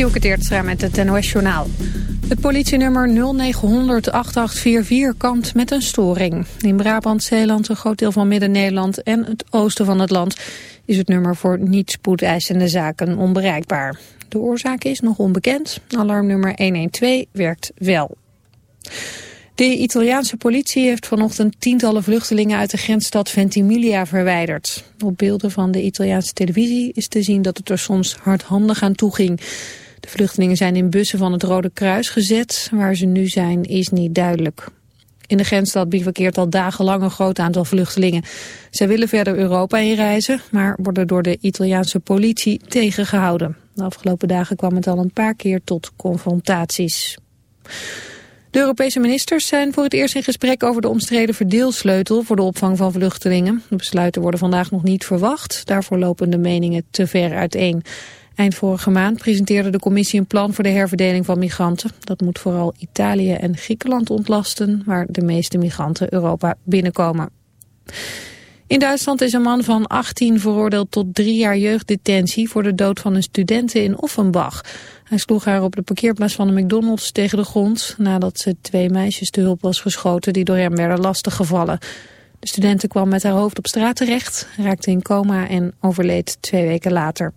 Dielke Teertstra met het NOS-journaal. Het politienummer 0900 8844 kampt met een storing. In Brabant, Zeeland, een groot deel van Midden-Nederland en het oosten van het land... is het nummer voor niet spoedeisende zaken onbereikbaar. De oorzaak is nog onbekend. Alarmnummer 112 werkt wel. De Italiaanse politie heeft vanochtend tientallen vluchtelingen uit de grensstad Ventimiglia verwijderd. Op beelden van de Italiaanse televisie is te zien dat het er soms hardhandig aan toe ging. De vluchtelingen zijn in bussen van het Rode Kruis gezet. Waar ze nu zijn is niet duidelijk. In de grensstad bivakkeert al dagenlang een groot aantal vluchtelingen. Zij willen verder Europa inreizen, maar worden door de Italiaanse politie tegengehouden. De afgelopen dagen kwam het al een paar keer tot confrontaties. De Europese ministers zijn voor het eerst in gesprek over de omstreden verdeelsleutel voor de opvang van vluchtelingen. De besluiten worden vandaag nog niet verwacht. Daarvoor lopen de meningen te ver uiteen. Eind vorige maand presenteerde de commissie een plan voor de herverdeling van migranten. Dat moet vooral Italië en Griekenland ontlasten, waar de meeste migranten Europa binnenkomen. In Duitsland is een man van 18 veroordeeld tot drie jaar jeugddetentie voor de dood van een studente in Offenbach. Hij sloeg haar op de parkeerplaats van de McDonald's tegen de grond nadat ze twee meisjes te hulp was geschoten die door hem werden lastiggevallen. De studente kwam met haar hoofd op straat terecht, raakte in coma en overleed twee weken later.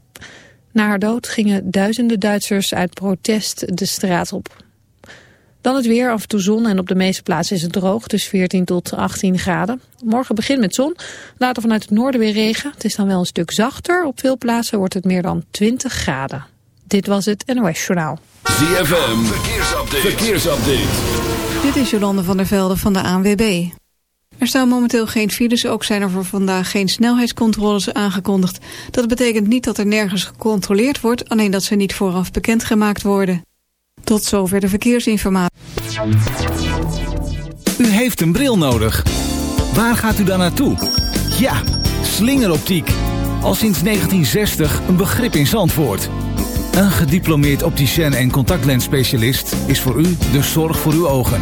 Na haar dood gingen duizenden Duitsers uit protest de straat op. Dan het weer, af en toe zon en op de meeste plaatsen is het droog, dus 14 tot 18 graden. Morgen begint met zon, later vanuit het noorden weer regen. Het is dan wel een stuk zachter, op veel plaatsen wordt het meer dan 20 graden. Dit was het NOS Journaal. ZFM, verkeersupdate. verkeersupdate. Dit is Jolande van der Velde van de ANWB. Er staan momenteel geen files, ook zijn er voor vandaag geen snelheidscontroles aangekondigd. Dat betekent niet dat er nergens gecontroleerd wordt, alleen dat ze niet vooraf bekendgemaakt worden. Tot zover de verkeersinformatie. U heeft een bril nodig. Waar gaat u dan naartoe? Ja, slingeroptiek. Al sinds 1960 een begrip in Zandvoort. Een gediplomeerd opticien en contactlensspecialist is voor u de zorg voor uw ogen.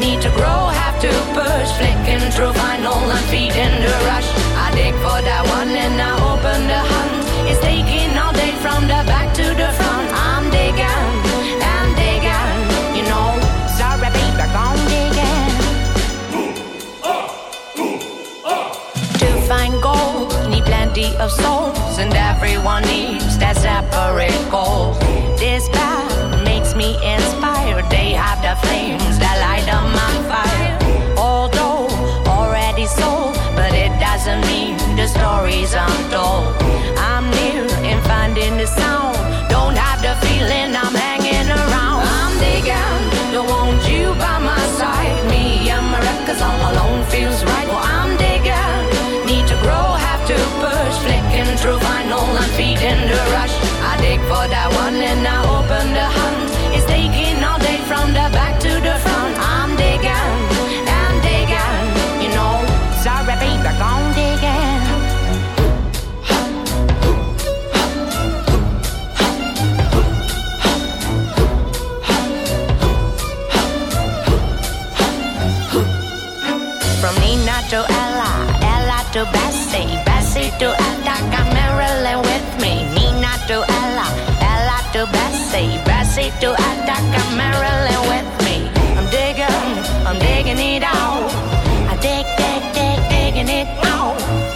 need to grow, have to push. Flicking through vinyl and feeding the rush. I dig for that one and I open the hunt. It's taking all day from the back to the front. I'm digging, and digging, you know. Sorry, baby, I'm digging. To find gold, need plenty of souls, and everyone needs that separate goal. This path makes me inspired. They have the flames that light up my fire. Although already sold, but it doesn't mean the stories untold. I'm near in finding the sound. Don't have the feeling I'm Bessie to Attica, Marilyn with me. I'm digging, I'm digging it out. I dig, dig, dig, digging it out.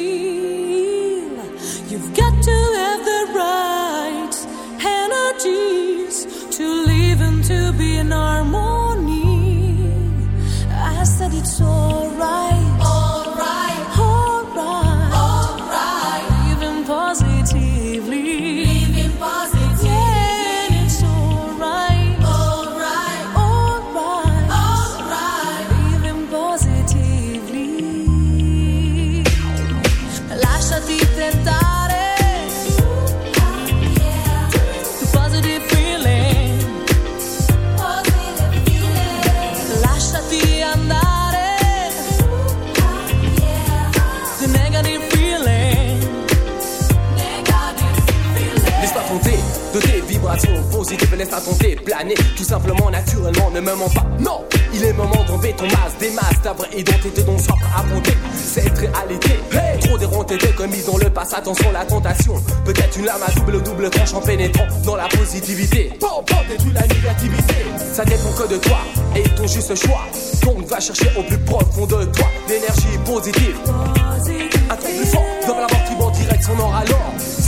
in harmonie. I said it's alright. Tenter, planer tout simplement, naturellement, ne me mens pas. Non, il est moment d'enlever ton masque, des masques, ta vraie identité dont soif à monter. Cette réalité, hey trop déronté de commis dans le passé, attention la tentation. Peut-être une lame à double double tranche en pénétrant dans la positivité. Bon, bon, détruis la négativité. Ça dépend que de toi et ton juste choix. Donc va chercher au plus profond de toi l'énergie positive. Un truc plus fort dans la mort qui va en direction nord alors.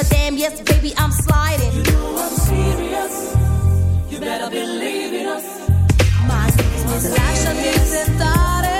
A damn, yes, baby, I'm sliding. You know I'm serious. You better believe in us. My is Lasciati tentare. The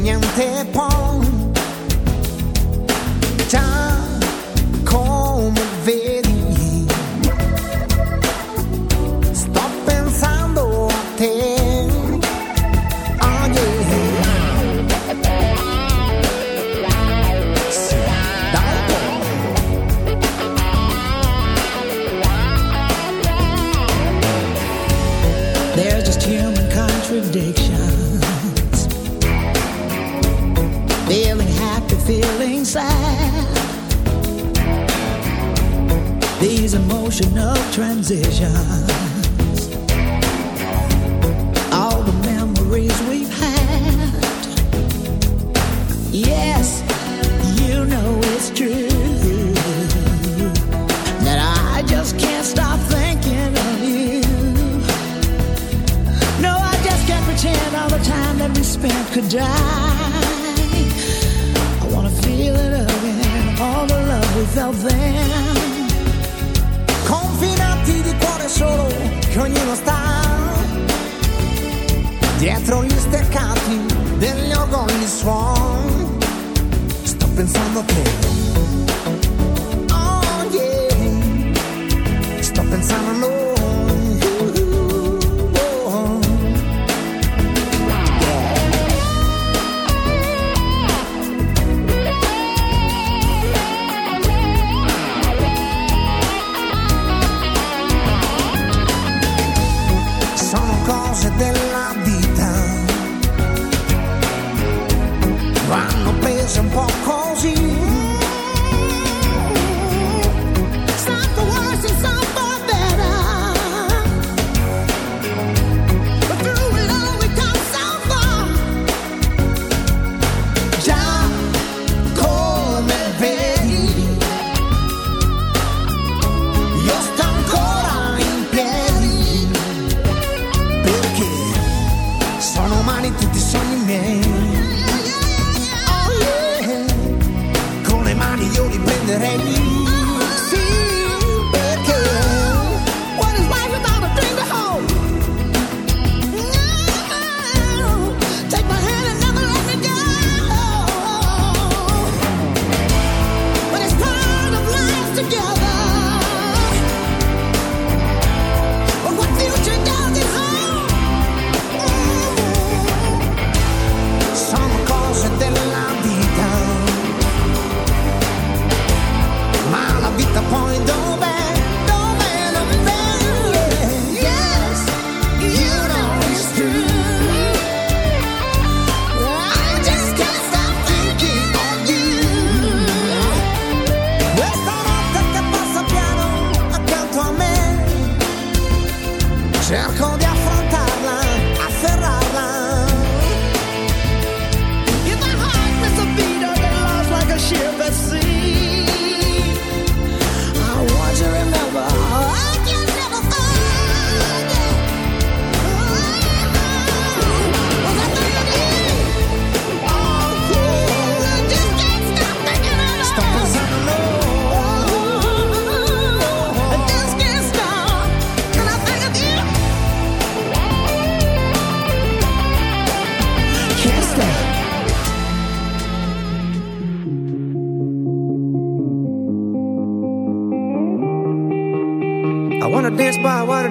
niente può desejar.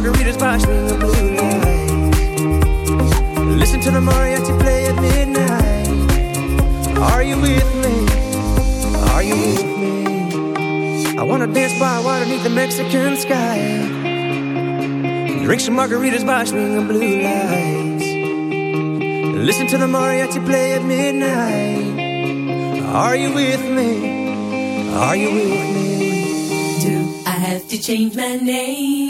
margaritas watching the lights. Listen to the mariachi play at midnight. Are you with me? Are you with me? I wanna dance by water beneath the Mexican sky. Drink some margaritas watching the blue lights. Listen to the mariachi play at midnight. Are you with me? Are you with me? Do I have to change my name?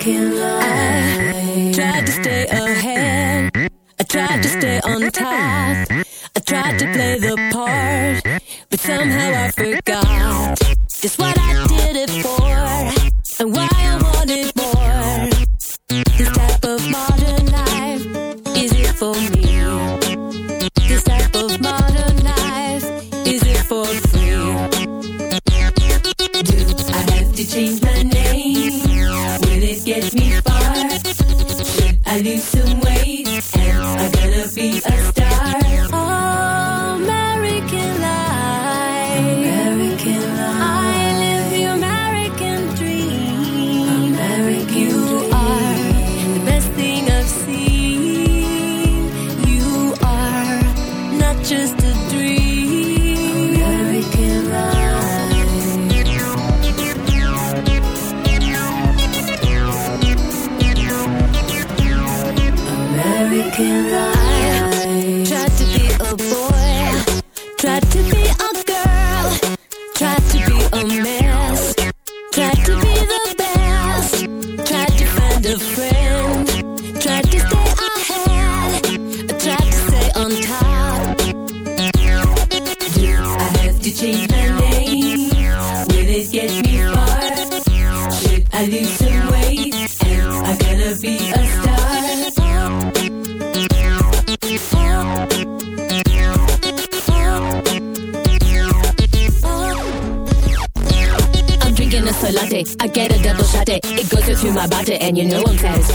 I tried to stay ahead. I tried to stay on task. I tried to play the part, but somehow I forgot just what I.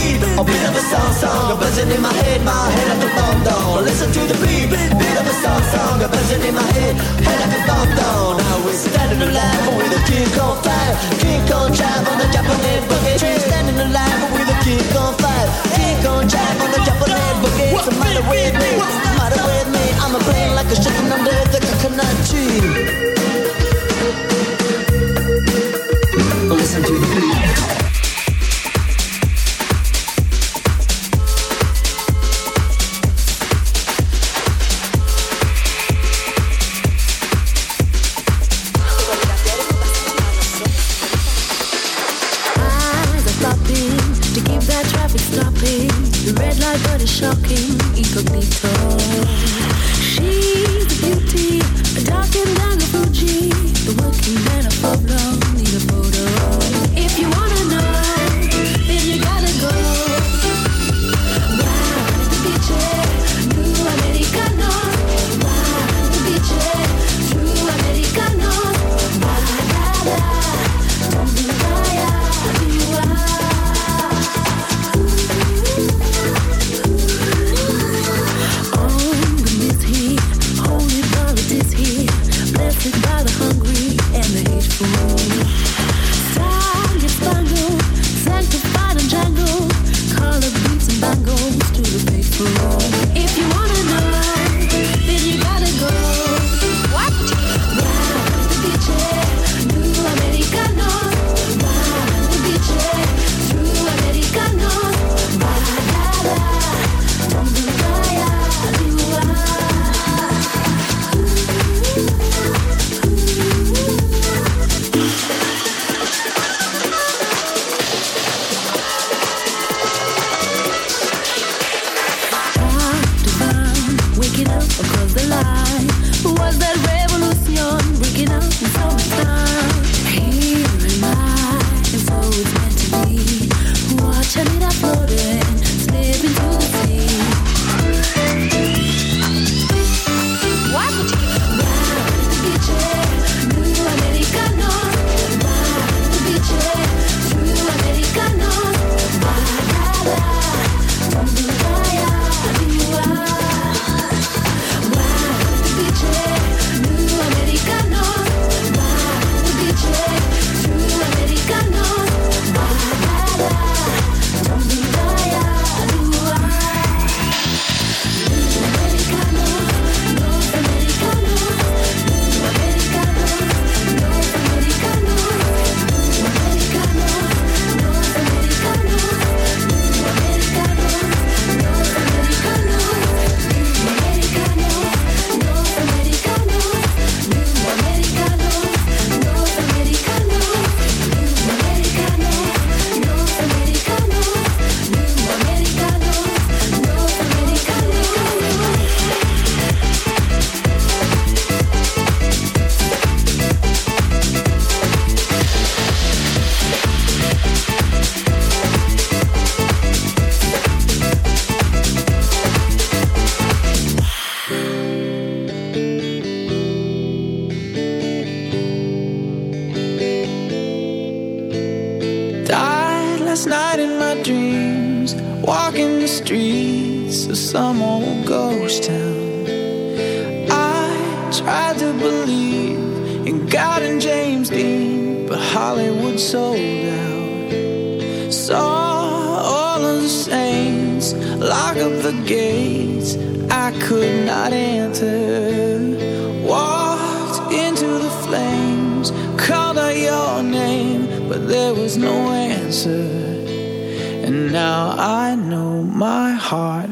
beat, a beat of a song song, a buzzing in my head, my head like a bomb down. Listen to the beat, beat of a song song, a buzzing in my head, head like a bomb down. Now we're standing alive with a kick on fire, kick on drive on the Japanese boogie. We're standing alive with a kick on fire, kick on drive on the Japanese boogie. What's the matter with me? What's the matter with me? I'm a plane like a ship under the coconut tree. Listen to the beat.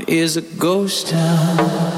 is a ghost town.